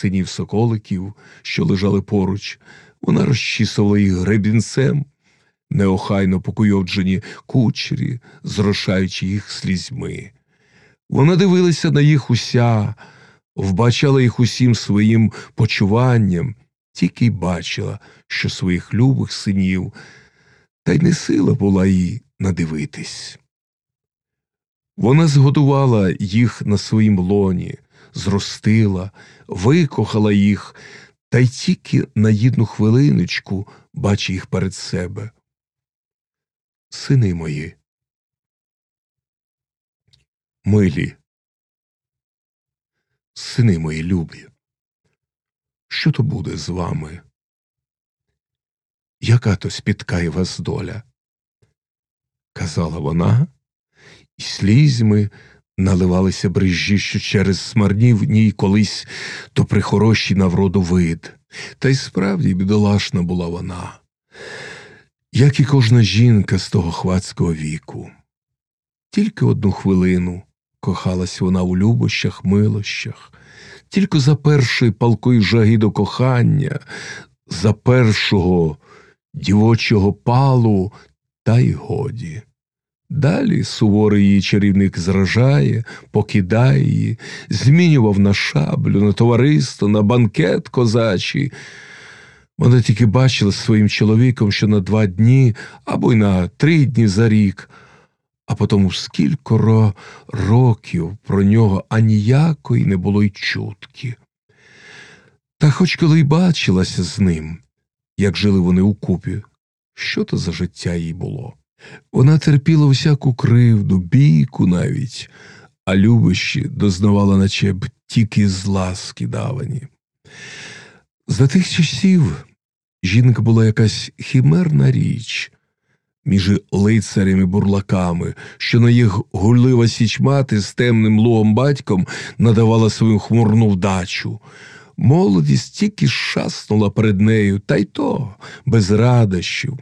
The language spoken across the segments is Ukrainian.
синів соколиків, що лежали поруч, вона розчісувала їх гребінцем, неохайно покуйовджені кучері, зрошаючи їх слізьми. Вона дивилася на їх уся, вбачала їх усім своїм почуванням, тільки й бачила, що своїх любих синів, та й не сила була їй надивитись. Вона згодувала їх на своїм лоні, зростила, викохала їх, та й тільки на їдну хвилиночку бачить їх перед себе. Сини мої, милі, сини мої любі, що то буде з вами? Яка то спіткає вас доля? казала вона, і слізьми наливалися брижі, що через смарнів ній колись то прихорощий на вроду вид. Та й справді бідолашна була вона, як і кожна жінка з того хвацького віку. Тільки одну хвилину кохалась вона у любощах, милощах, тільки за першої палкої жаги до кохання, за першого дівочого палу, та й годі. Далі суворий її чарівник зражає, покидає її, змінював на шаблю, на товариство, на банкет козачий. Вона тільки бачила своїм чоловіком, що на два дні або й на три дні за рік, а потім скількоро років про нього аніякої не було й чутки. Та хоч коли й бачилася з ним, як жили вони у купі, що то за життя їй було? Вона терпіла всяку кривду, бійку навіть, а любощі дознавала, наче б тільки з ласки давані. За тих часів жінка була якась хімерна річ між лицарями бурлаками, що на їх гурлива січмати з темним лугом батьком надавала свою хмурну вдачу. Молодість тільки шаснула перед нею, та й то без радощів.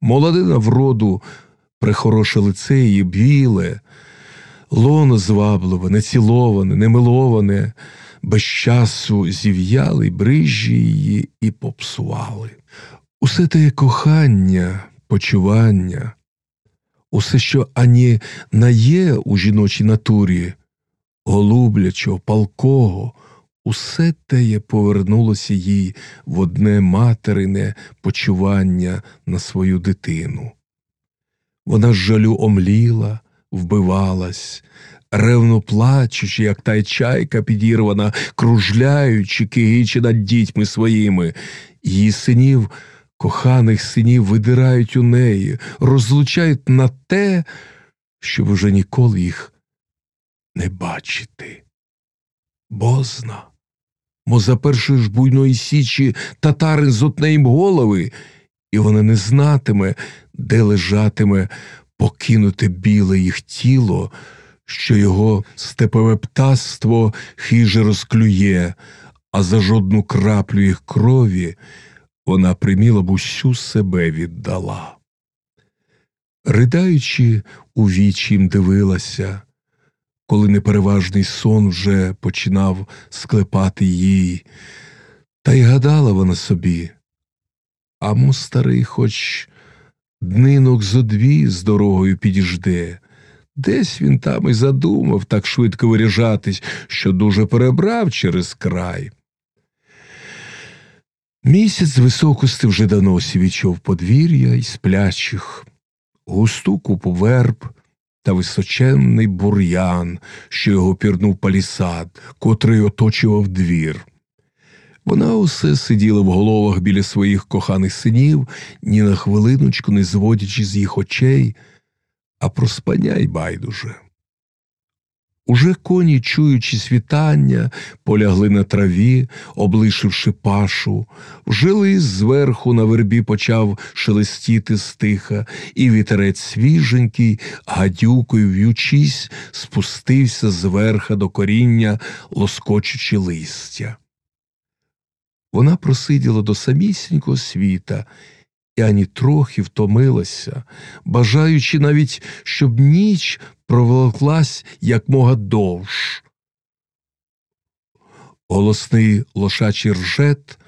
Молодина вроду прихороше лице її біле, лоно звабливе, неціловане, немиловане, без часу зів'яли брижі її і попсували. Усе те кохання, почування, усе, що ані нає у жіночій натурі, голублячого, палкого, усе теє повернулося їй в одне материне почування на свою дитину. Вона з жалю омліла, вбивалась, ревно плачучи, як та й чайка підірвана, кружляючи, кигичи над дітьми своїми, її синів, коханих синів видирають у неї, розлучають на те, щоб вже ніколи їх не бачити. Бозна, мо за першої ж буйної січі татарин зотне їм голови, і вона не знатиме, де лежатиме покинуте біле їх тіло, що його степове птаство хиже розклює, а за жодну краплю їх крові вона приміла б усю себе віддала. Ридаючи, у вічі їм дивилася, коли непереважний сон вже починав склепати їй, та й гадала вона собі, а мо старий хоч днинок зо дві з дорогою підіжде. Десь він там і задумав так швидко виряжатись, що дуже перебрав через край. Місяць з високости вже давно освічав подвір'я й сплячих, густу купу верб та височенний бур'ян, що його пірнув палісад, котрий оточував двір. Вона усе сиділа в головах біля своїх коханих синів, ні на хвилиночку не зводячи з їх очей, а про спання й байдуже. Уже коні, чуючи світання, полягли на траві, облишивши пашу, вже лис зверху на вербі почав шелестіти стиха, і вітерець свіженький, гадюкою в'ючись, спустився зверха до коріння, лоскочучи листя. Вона просиділа до самісінького світа і ані трохи втомилася, бажаючи навіть, щоб ніч проволоклась як мога довш. Голосний лошачий ржет